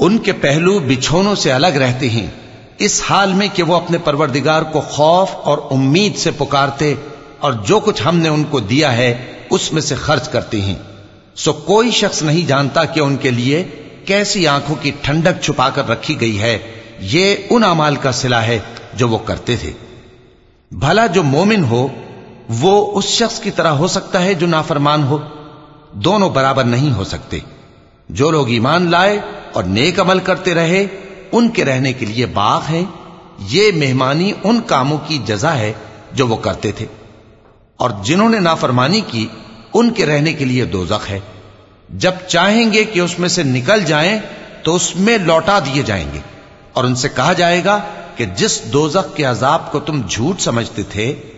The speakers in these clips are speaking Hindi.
उनके पहलू बिछोनों से अलग रहते हैं। इस हाल में कि वो अपने परवरदिगार को खौफ और उम्मीद से पुकारते और जो कुछ हमने उनको दिया है, उसमें से खर्च करते हैं। सो कोई शख्स नहीं जानता कि उनके लिए कैसी आँखों की ठंडक छुपाकर रखी गई है। ये उन अमाल का सिला है जो वो करते थे। भला जो मोमिन हो वो उस शख्स की तरह हो सकता है जो नाफरमान हो। दोनों बराबर नहीं हो सकते। जो लोग ईमान लाए और नेक अमल करते रहे, उनके रहने के लिए बाग है। ये मेहमानी उन कामों की जजा है जो वो करते थे। और जिन्होंने नाफरमानी की, उनके रहने के लिए दोजख है। जब चाहेंगे कि उसमें से निकल जाएँ तो उसमें लौटा दिए जाएँगे। और उनसे कहा जाएगा कि जिस दोजख के अजाब को तुम झूठ समझते थे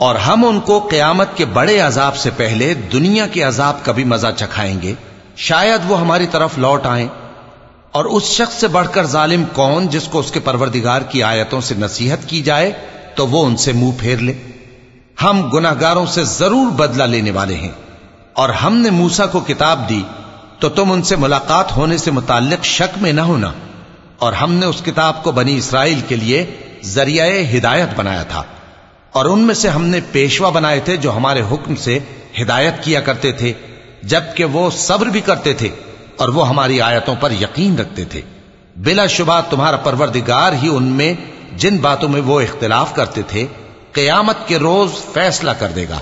और हम उनको कयामत के बड़े अजाब से पहले दुनिया के अजाब का भी मजा चखाएंगे शायद वो हमारी तरफ लौट आए और उस शख्स से बढ़कर जालिम कौन जिसको उसके परवरदिगार की आयतों से नसीहत की जाए तो वो उनसे मुंह फेर ले हम गुनाहगारों से जरूर बदला लेने वाले हैं और हमने मूसा को किताब दी तो तुम उनसे मुलाकात होने से मुतालिक शक में न होना। और हमने उस किताब को बनी इसराइल के लिए ज़रिया हिदायत बनाया था। और उनमें से हमने पेशवा बनाए थे जो हमारे हुक्म से हिदायत किया करते थे, जबकि वो सब्र भी करते थे और वो हमारी आयतों पर यकीन रखते थे। बिलाशुबा तुम्हारा परवरदिगार ही उनमें जिन बातों में वो इख्तिलाफ करते थे, कयामत के रोज फैसला कर देगा।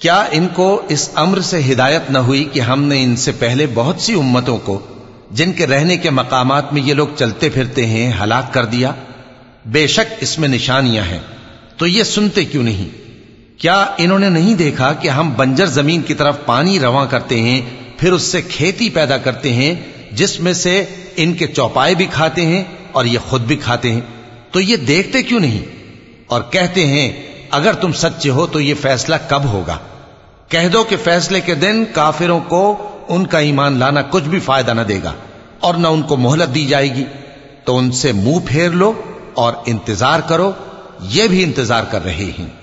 क्या इनको इस अम्र से हिदायत न हुई कि हमने इनसे पहले बहुत सी उम्मतों को, जिनके रहने के मकामात में ये लोग चलते फिरते हैं, हलाक कर दिया? बेशक इसमें निशानियाँ हैं तो ये सुनते क्यों नहीं? क्या इन्होंने नहीं देखा कि हम बंजर ज़मीन की तरफ़ पानी रवा करते हैं, फिर उससे खेती पैदा करते हैं, जिसमें से इनके चौपाए भी खाते हैं और ये खुद भी खाते हैं? तो ये देखते क्यों नहीं? और कहते हैं, अगर तुम सच्चे हो तो ये फैसला कब होगा? कह दो कि फैसले के दिन काफिरों को उनका ईमान लाना कुछ भी फ़ायदा न देगा और न उनको मोहलत दी जाएगी। तो उनसे मुँह फेर लो और इंतज़ार करो, ये भी इंतज़ार कर रहे हैं।